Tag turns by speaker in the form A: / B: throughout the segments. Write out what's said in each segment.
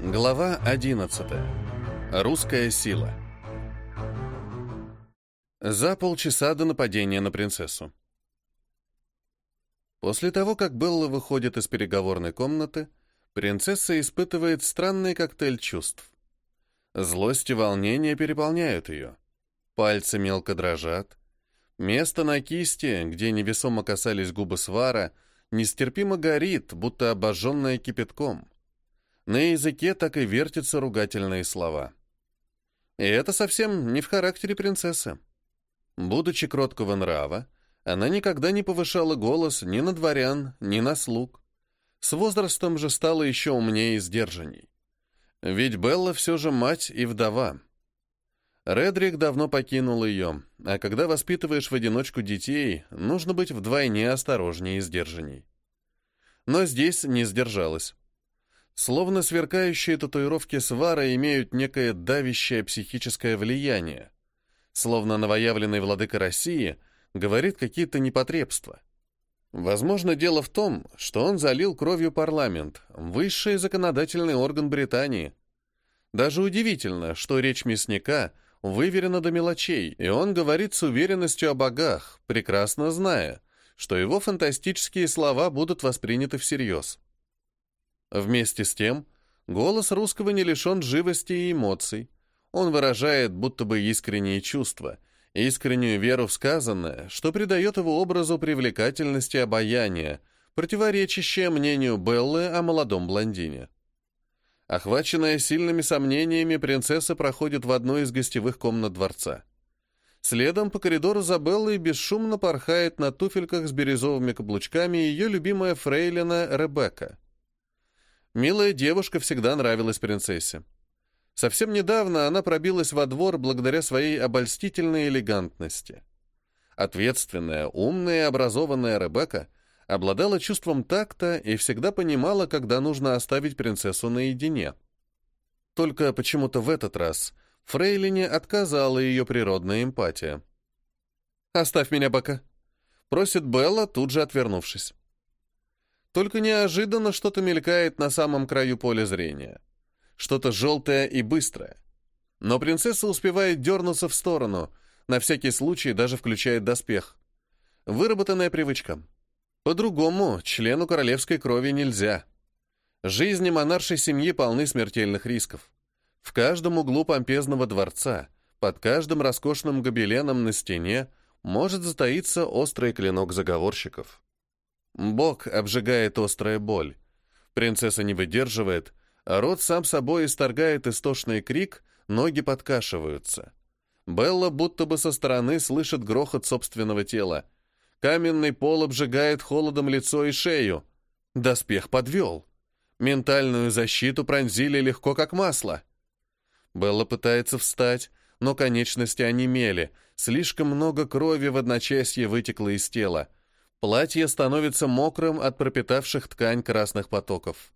A: Глава 11. Русская сила. За полчаса до нападения на принцессу. После того, как Белла выходит из переговорной комнаты, принцесса испытывает странный коктейль чувств. Злость и волнение переполняют ее. Пальцы мелко дрожат. Место на кисти, где невесомо касались губы свара, нестерпимо горит, будто обожженное кипятком. На языке так и вертятся ругательные слова. И это совсем не в характере принцессы. Будучи кроткого нрава, она никогда не повышала голос ни на дворян, ни на слуг. С возрастом же стала еще умнее и сдержанней. Ведь Белла все же мать и вдова. Редрик давно покинул ее, а когда воспитываешь в одиночку детей, нужно быть вдвойне осторожнее и сдержанней. Но здесь не сдержалась. Словно сверкающие татуировки свара имеют некое давящее психическое влияние. Словно новоявленный владыка России говорит какие-то непотребства. Возможно, дело в том, что он залил кровью парламент, высший законодательный орган Британии. Даже удивительно, что речь мясника выверена до мелочей, и он говорит с уверенностью о богах, прекрасно зная, что его фантастические слова будут восприняты всерьез. Вместе с тем, голос русского не лишен живости и эмоций. Он выражает будто бы искренние чувства, искреннюю веру в сказанное, что придает его образу привлекательности и обаяния, противоречащее мнению Беллы о молодом блондине. Охваченная сильными сомнениями, принцесса проходит в одну из гостевых комнат дворца. Следом по коридору за Беллой бесшумно порхает на туфельках с бирюзовыми каблучками ее любимая фрейлина Ребекка. Милая девушка всегда нравилась принцессе. Совсем недавно она пробилась во двор благодаря своей обольстительной элегантности. Ответственная, умная и образованная Ребекка обладала чувством такта и всегда понимала, когда нужно оставить принцессу наедине. Только почему-то в этот раз Фрейлине отказала ее природная эмпатия. «Оставь меня, Бака», — просит Белла, тут же отвернувшись. Только неожиданно что-то мелькает на самом краю поля зрения. Что-то желтое и быстрое. Но принцесса успевает дернуться в сторону, на всякий случай даже включает доспех. Выработанная привычка. По-другому члену королевской крови нельзя. Жизни монаршей семьи полны смертельных рисков. В каждом углу помпезного дворца, под каждым роскошным гобеленом на стене может затаиться острый клинок заговорщиков. Бок обжигает острая боль. Принцесса не выдерживает, а рот сам собой исторгает истошный крик, ноги подкашиваются. Белла будто бы со стороны слышит грохот собственного тела. Каменный пол обжигает холодом лицо и шею. Доспех подвел. Ментальную защиту пронзили легко, как масло. Белла пытается встать, но конечности онемели. Слишком много крови в одночасье вытекло из тела. Платье становится мокрым от пропитавших ткань красных потоков.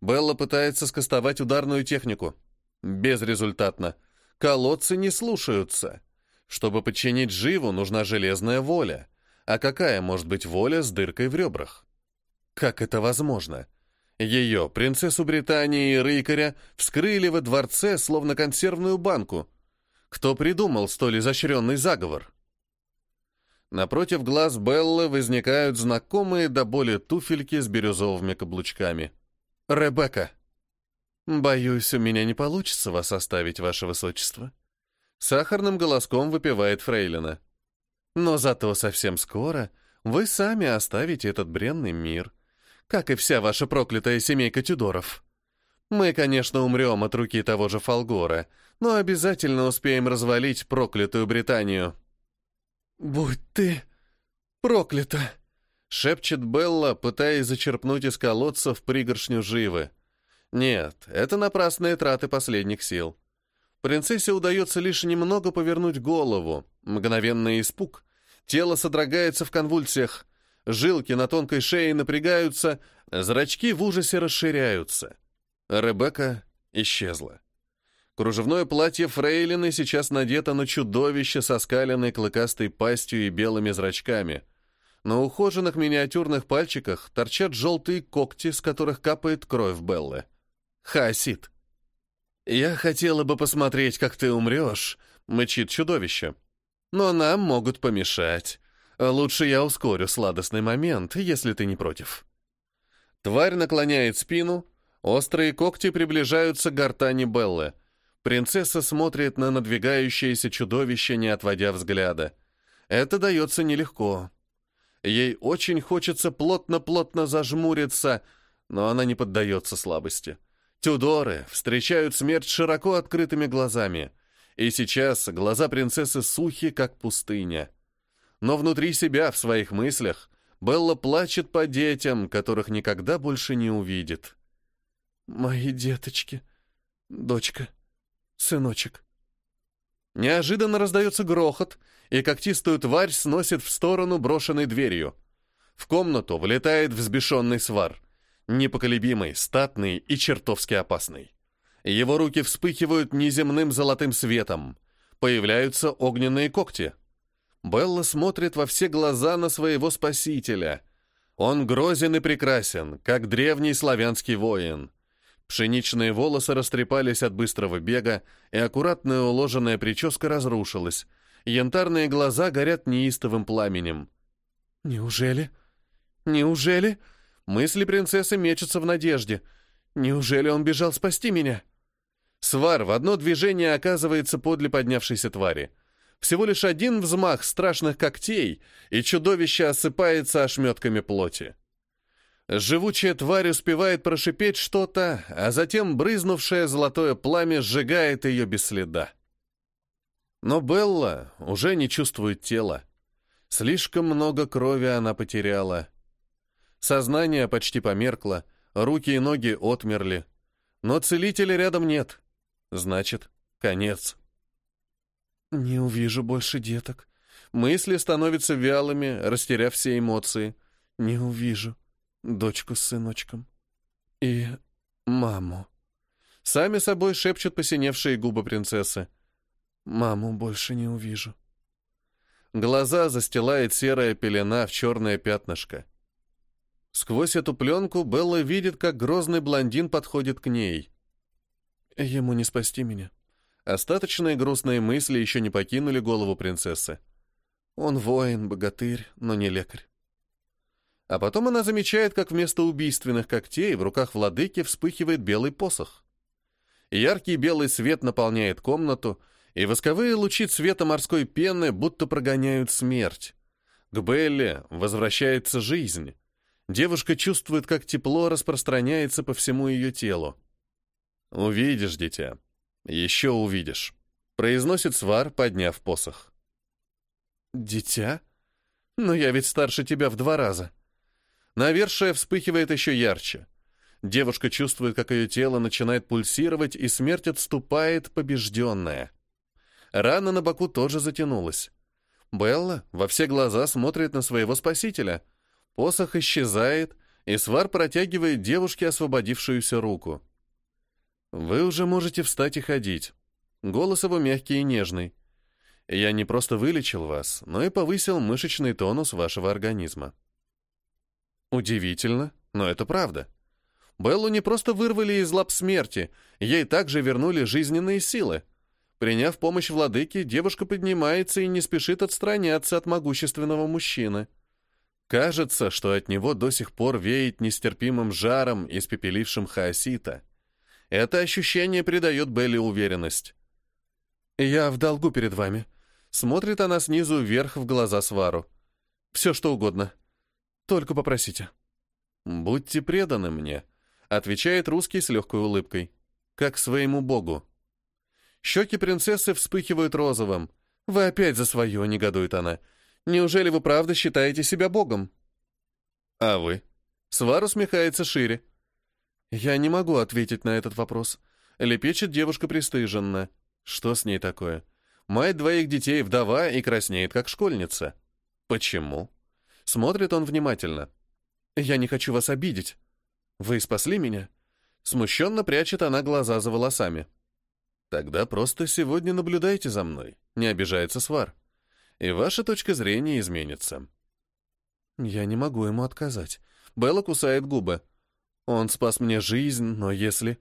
A: Белла пытается скостовать ударную технику. Безрезультатно. Колодцы не слушаются. Чтобы подчинить живу, нужна железная воля. А какая может быть воля с дыркой в ребрах? Как это возможно? Ее, принцессу Британии и рыкаря, вскрыли во дворце, словно консервную банку. Кто придумал столь изощренный заговор? Напротив глаз Беллы возникают знакомые до боли туфельки с бирюзовыми каблучками. «Ребекка!» «Боюсь, у меня не получится вас оставить, ваше высочество». Сахарным голоском выпивает Фрейлина. «Но зато совсем скоро вы сами оставите этот бренный мир, как и вся ваша проклятая семейка Тюдоров. Мы, конечно, умрем от руки того же Фолгора, но обязательно успеем развалить проклятую Британию». «Будь ты проклята!» — шепчет Белла, пытаясь зачерпнуть из колодца в пригоршню живы. Нет, это напрасные траты последних сил. Принцессе удается лишь немного повернуть голову. Мгновенный испуг. Тело содрогается в конвульсиях. Жилки на тонкой шее напрягаются, зрачки в ужасе расширяются. Ребекка исчезла. Кружевное платье фрейлины сейчас надето на чудовище со скаленной клыкастой пастью и белыми зрачками. На ухоженных миниатюрных пальчиках торчат желтые когти, с которых капает кровь Беллы. Хаосит. «Я хотела бы посмотреть, как ты умрешь», — мычит чудовище. «Но нам могут помешать. Лучше я ускорю сладостный момент, если ты не против». Тварь наклоняет спину, острые когти приближаются к гортани Беллы. Принцесса смотрит на надвигающееся чудовище, не отводя взгляда. Это дается нелегко. Ей очень хочется плотно-плотно зажмуриться, но она не поддается слабости. Тюдоры встречают смерть широко открытыми глазами, и сейчас глаза принцессы сухи, как пустыня. Но внутри себя, в своих мыслях, Белла плачет по детям, которых никогда больше не увидит. «Мои деточки, дочка, сыночек». Неожиданно раздается грохот, и когтистую тварь сносит в сторону брошенной дверью. В комнату влетает взбешенный свар непоколебимый, статный и чертовски опасный. Его руки вспыхивают неземным золотым светом. Появляются огненные когти. Белла смотрит во все глаза на своего спасителя. Он грозен и прекрасен, как древний славянский воин. Пшеничные волосы растрепались от быстрого бега, и аккуратная уложенная прическа разрушилась. Янтарные глаза горят неистовым пламенем. «Неужели? Неужели?» Мысли принцессы мечутся в надежде. Неужели он бежал спасти меня? Свар в одно движение оказывается подле поднявшейся твари. Всего лишь один взмах страшных когтей, и чудовище осыпается ошметками плоти. Живучая тварь успевает прошипеть что-то, а затем брызнувшее золотое пламя сжигает ее без следа. Но Белла уже не чувствует тела. Слишком много крови она потеряла. Сознание почти померкло, руки и ноги отмерли. Но целителя рядом нет. Значит, конец. Не увижу больше деток. Мысли становятся вялыми, растеряв все эмоции. Не увижу дочку с сыночком. И маму. Сами собой шепчут посиневшие губы принцессы. Маму больше не увижу. Глаза застилает серая пелена в черное пятнышко. Сквозь эту пленку Белла видит, как грозный блондин подходит к ней. Ему не спасти меня. Остаточные грустные мысли еще не покинули голову принцессы. Он воин, богатырь, но не лекарь. А потом она замечает, как вместо убийственных когтей в руках владыки вспыхивает белый посох. Яркий белый свет наполняет комнату, и восковые лучи цвета морской пены будто прогоняют смерть. К Белле возвращается жизнь. Девушка чувствует, как тепло распространяется по всему ее телу. «Увидишь, дитя. Еще увидишь», — произносит свар, подняв посох. «Дитя? Но я ведь старше тебя в два раза». Навершие вспыхивает еще ярче. Девушка чувствует, как ее тело начинает пульсировать, и смерть отступает, побежденная. Рана на боку тоже затянулась. Белла во все глаза смотрит на своего спасителя — Посох исчезает, и свар протягивает девушке освободившуюся руку. «Вы уже можете встать и ходить». Голос его мягкий и нежный. «Я не просто вылечил вас, но и повысил мышечный тонус вашего организма». Удивительно, но это правда. Беллу не просто вырвали из лап смерти, ей также вернули жизненные силы. Приняв помощь владыки, девушка поднимается и не спешит отстраняться от могущественного мужчины. Кажется, что от него до сих пор веет нестерпимым жаром, испепелившим хаосита. Это ощущение придает Белли уверенность. «Я в долгу перед вами». Смотрит она снизу вверх в глаза Свару. «Все, что угодно. Только попросите». «Будьте преданы мне», — отвечает русский с легкой улыбкой. «Как своему богу». Щеки принцессы вспыхивают розовым. «Вы опять за свое», — негодует она. Неужели вы правда считаете себя богом?» «А вы?» Свар усмехается шире. «Я не могу ответить на этот вопрос». Лепечет девушка пристыженно. Что с ней такое? Мать двоих детей вдова и краснеет, как школьница. Почему? Смотрит он внимательно. «Я не хочу вас обидеть. Вы спасли меня?» Смущенно прячет она глаза за волосами. «Тогда просто сегодня наблюдайте за мной», — не обижается Свар и ваша точка зрения изменится. Я не могу ему отказать. Белла кусает губы. Он спас мне жизнь, но если...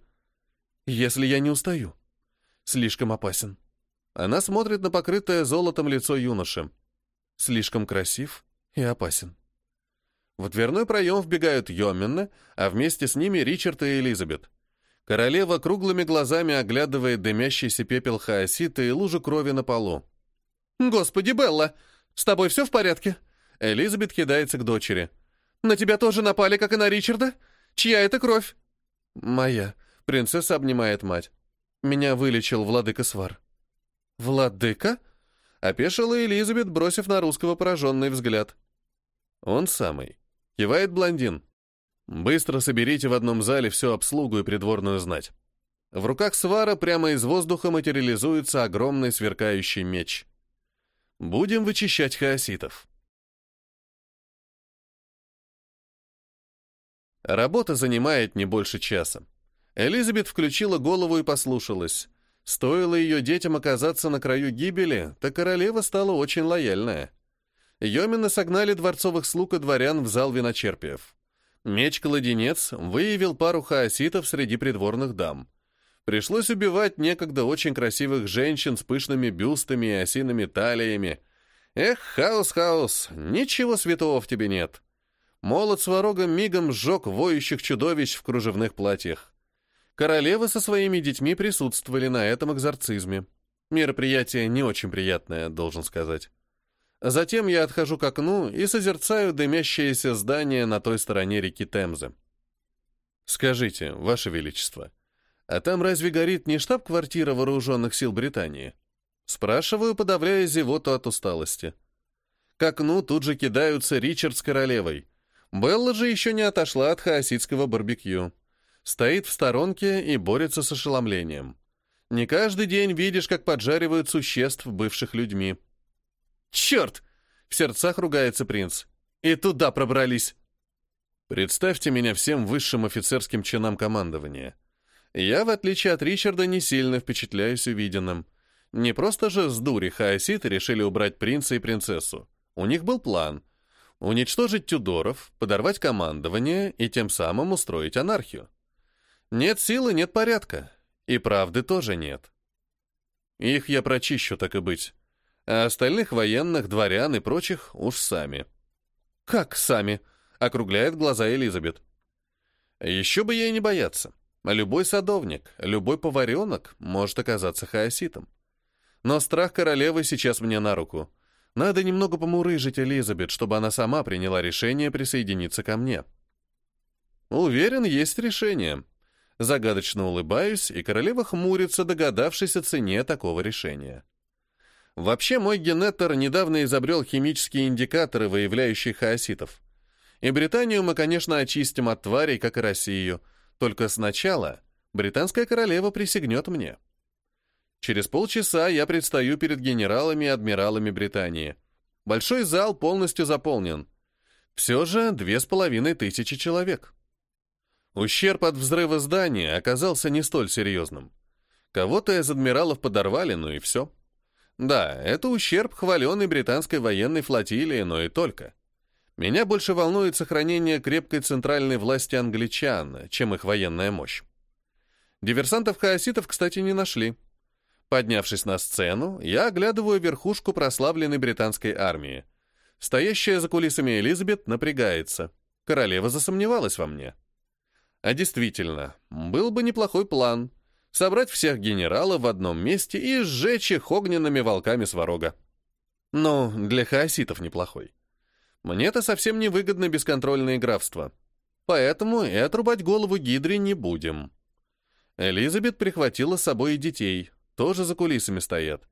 A: Если я не устаю. Слишком опасен. Она смотрит на покрытое золотом лицо юноши. Слишком красив и опасен. В дверной проем вбегают Йоминна, а вместе с ними Ричард и Элизабет. Королева круглыми глазами оглядывает дымящийся пепел хаосита и лужу крови на полу. «Господи, Белла, с тобой все в порядке?» Элизабет кидается к дочери. «На тебя тоже напали, как и на Ричарда? Чья это кровь?» «Моя», — принцесса обнимает мать. «Меня вылечил владыка Свар». «Владыка?» — опешила Элизабет, бросив на русского пораженный взгляд. «Он самый», — кивает блондин. «Быстро соберите в одном зале всю обслугу и придворную знать». В руках Свара прямо из воздуха материализуется огромный сверкающий меч. Будем вычищать хаоситов. Работа занимает не больше часа. Элизабет включила голову и послушалась. Стоило ее детям оказаться на краю гибели, то королева стала очень лояльная. Йомина согнали дворцовых слуг и дворян в зал виночерпиев. Меч-кладенец выявил пару хаоситов среди придворных дам. Пришлось убивать некогда очень красивых женщин с пышными бюстами и осиными талиями. Эх, хаос-хаос, ничего святого в тебе нет. Молот с ворогом мигом сжег воющих чудовищ в кружевных платьях. Королевы со своими детьми присутствовали на этом экзорцизме. Мероприятие не очень приятное, должен сказать. Затем я отхожу к окну и созерцаю дымящееся здание на той стороне реки Темзы. Скажите, Ваше Величество, а там разве горит не штаб-квартира вооруженных сил Британии? Спрашиваю, подавляя зевоту от усталости. К окну тут же кидаются Ричард с королевой. Белла же еще не отошла от хаоситского барбекю стоит в сторонке и борется с ошеломлением. Не каждый день видишь, как поджаривают существ, бывших людьми. «Черт!» — в сердцах ругается принц. «И туда пробрались!» Представьте меня всем высшим офицерским чинам командования. Я, в отличие от Ричарда, не сильно впечатляюсь увиденным. Не просто же с дури хаоситы решили убрать принца и принцессу. У них был план — уничтожить Тюдоров, подорвать командование и тем самым устроить анархию. Нет силы, нет порядка. И правды тоже нет. Их я прочищу, так и быть. А остальных военных, дворян и прочих уж сами. «Как сами?» — округляет глаза Элизабет. «Еще бы ей не бояться. Любой садовник, любой поваренок может оказаться хаоситом. Но страх королевы сейчас мне на руку. Надо немного помурыжить Элизабет, чтобы она сама приняла решение присоединиться ко мне». «Уверен, есть решение», Загадочно улыбаюсь, и королева хмурится, догадавшись о цене такого решения. Вообще, мой генетор недавно изобрел химические индикаторы, выявляющие хаоситов. И Британию мы, конечно, очистим от тварей, как и Россию. Только сначала британская королева присягнет мне. Через полчаса я предстаю перед генералами и адмиралами Британии. Большой зал полностью заполнен. Все же две с половиной тысячи человек. Ущерб от взрыва здания оказался не столь серьезным. Кого-то из адмиралов подорвали, ну и все. Да, это ущерб хваленной британской военной флотилии, но и только. Меня больше волнует сохранение крепкой центральной власти англичан, чем их военная мощь. Диверсантов-хаоситов, кстати, не нашли. Поднявшись на сцену, я оглядываю верхушку прославленной британской армии. Стоящая за кулисами Элизабет напрягается. Королева засомневалась во мне. А действительно, был бы неплохой план — собрать всех генералов в одном месте и сжечь их огненными волками сварога. Но для хаоситов неплохой. Мне-то совсем не выгодно бесконтрольное графство. Поэтому и отрубать голову Гидре не будем. Элизабет прихватила с собой и детей, тоже за кулисами стоят.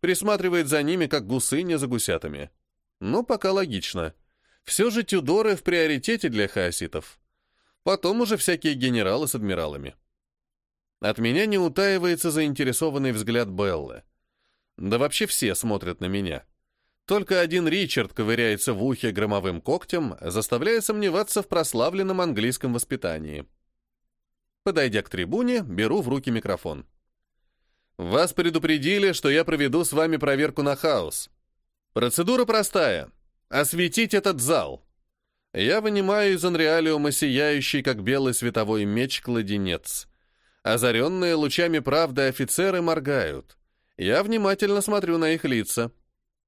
A: Присматривает за ними, как гусыня за гусятами. Ну, пока логично. Все же Тюдоры в приоритете для хаоситов. Потом уже всякие генералы с адмиралами. От меня не утаивается заинтересованный взгляд Беллы. Да вообще все смотрят на меня. Только один Ричард ковыряется в ухе громовым когтем, заставляя сомневаться в прославленном английском воспитании. Подойдя к трибуне, беру в руки микрофон. «Вас предупредили, что я проведу с вами проверку на хаос. Процедура простая. Осветить этот зал. Я вынимаю из анреалиума сияющий, как белый световой меч, кладенец. Озаренные лучами правды офицеры моргают. Я внимательно смотрю на их лица.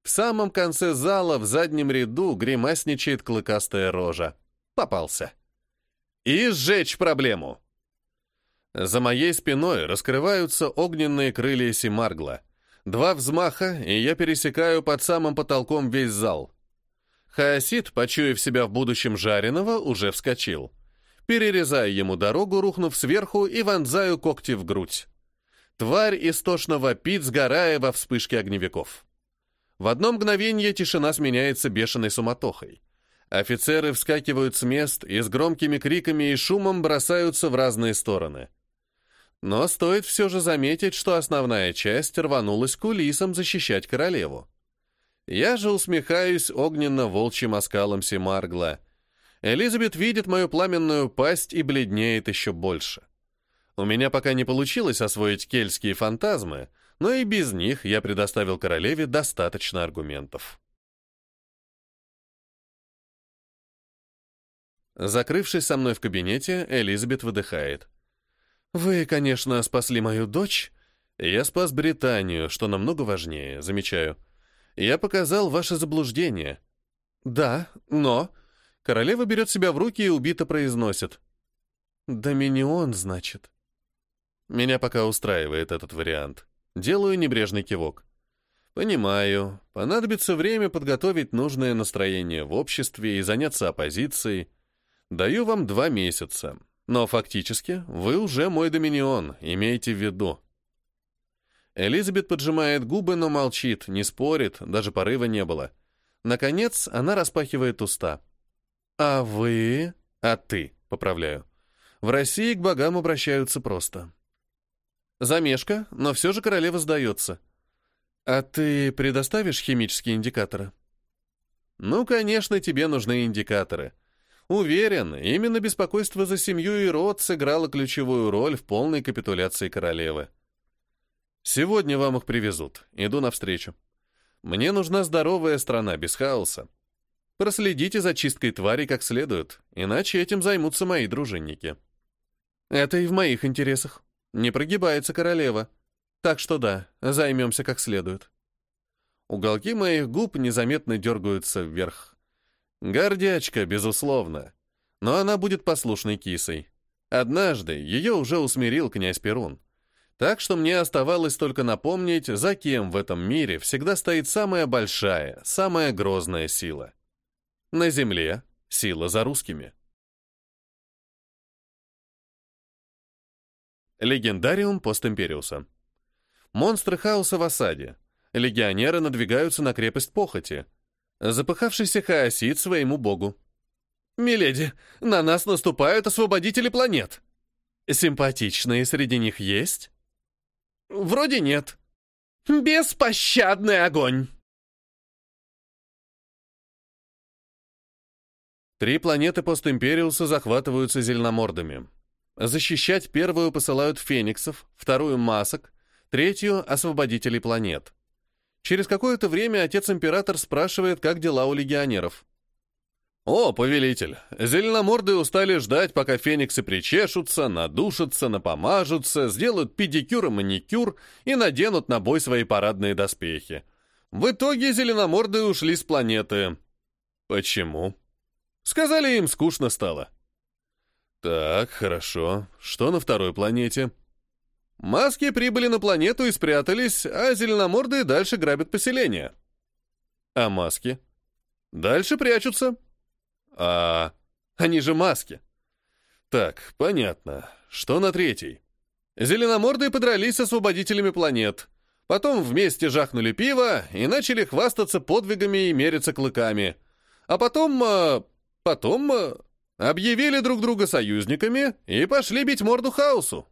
A: В самом конце зала в заднем ряду гримасничает клыкастая рожа. Попался. И сжечь проблему. За моей спиной раскрываются огненные крылья Симаргла. Два взмаха, и я пересекаю под самым потолком весь зал. Хаосид, почуяв себя в будущем жареного, уже вскочил. Перерезаю ему дорогу, рухнув сверху, и вонзаю когти в грудь. Тварь истошно вопит, сгорая во вспышке огневиков. В одно мгновение тишина сменяется бешеной суматохой. Офицеры вскакивают с мест и с громкими криками и шумом бросаются в разные стороны. Но стоит все же заметить, что основная часть рванулась к кулисам защищать королеву. Я же усмехаюсь огненно-волчьим оскалом Семаргла. Элизабет видит мою пламенную пасть и бледнеет еще больше. У меня пока не получилось освоить кельтские фантазмы, но и без них я предоставил королеве достаточно аргументов. Закрывшись со мной в кабинете, Элизабет выдыхает. «Вы, конечно, спасли мою дочь. Я спас Британию, что намного важнее, замечаю. Я показал ваше заблуждение». «Да, но...» Королева берет себя в руки и убито произносит. «Доминион, значит». Меня пока устраивает этот вариант. Делаю небрежный кивок. Понимаю, понадобится время подготовить нужное настроение в обществе и заняться оппозицией. Даю вам два месяца. Но фактически вы уже мой доминион, имейте в виду. Элизабет поджимает губы, но молчит, не спорит, даже порыва не было. Наконец, она распахивает уста. «А вы...» «А ты», — поправляю. В России к богам обращаются просто. Замешка, но все же королева сдается. А ты предоставишь химические индикаторы? Ну, конечно, тебе нужны индикаторы. Уверен, именно беспокойство за семью и род сыграло ключевую роль в полной капитуляции королевы. Сегодня вам их привезут. Иду навстречу. Мне нужна здоровая страна без хаоса. Проследите за чисткой твари как следует, иначе этим займутся мои дружинники. Это и в моих интересах. Не прогибается королева. Так что да, займемся как следует. Уголки моих губ незаметно дергаются вверх. Гордячка, безусловно. Но она будет послушной кисой. Однажды ее уже усмирил князь Перун. Так что мне оставалось только напомнить, за кем в этом мире всегда стоит самая большая, самая грозная сила. На земле — сила за русскими. Легендариум постимпериуса. Монстры хаоса в осаде. Легионеры надвигаются на крепость похоти. Запыхавшийся хаосит своему богу. «Миледи, на нас наступают освободители планет!» «Симпатичные среди них есть?» «Вроде нет». «Беспощадный огонь!» Три планеты постимпериуса захватываются зеленомордами. Защищать первую посылают фениксов, вторую — масок, третью — освободителей планет. Через какое-то время отец-император спрашивает, как дела у легионеров. «О, повелитель, зеленоморды устали ждать, пока фениксы причешутся, надушатся, напомажутся, сделают педикюр и маникюр и наденут на бой свои парадные доспехи. В итоге зеленоморды ушли с планеты. Почему?» Сказали, им скучно стало. Так, хорошо. Что на второй планете? Маски прибыли на планету и спрятались, а зеленомордые дальше грабят поселение. А маски? Дальше прячутся. А они же маски. Так, понятно. Что на третьей? Зеленомордые подрались с освободителями планет. Потом вместе жахнули пиво и начали хвастаться подвигами и мериться клыками. А потом... А, потом... А, Объявили друг друга союзниками и пошли бить морду хаосу.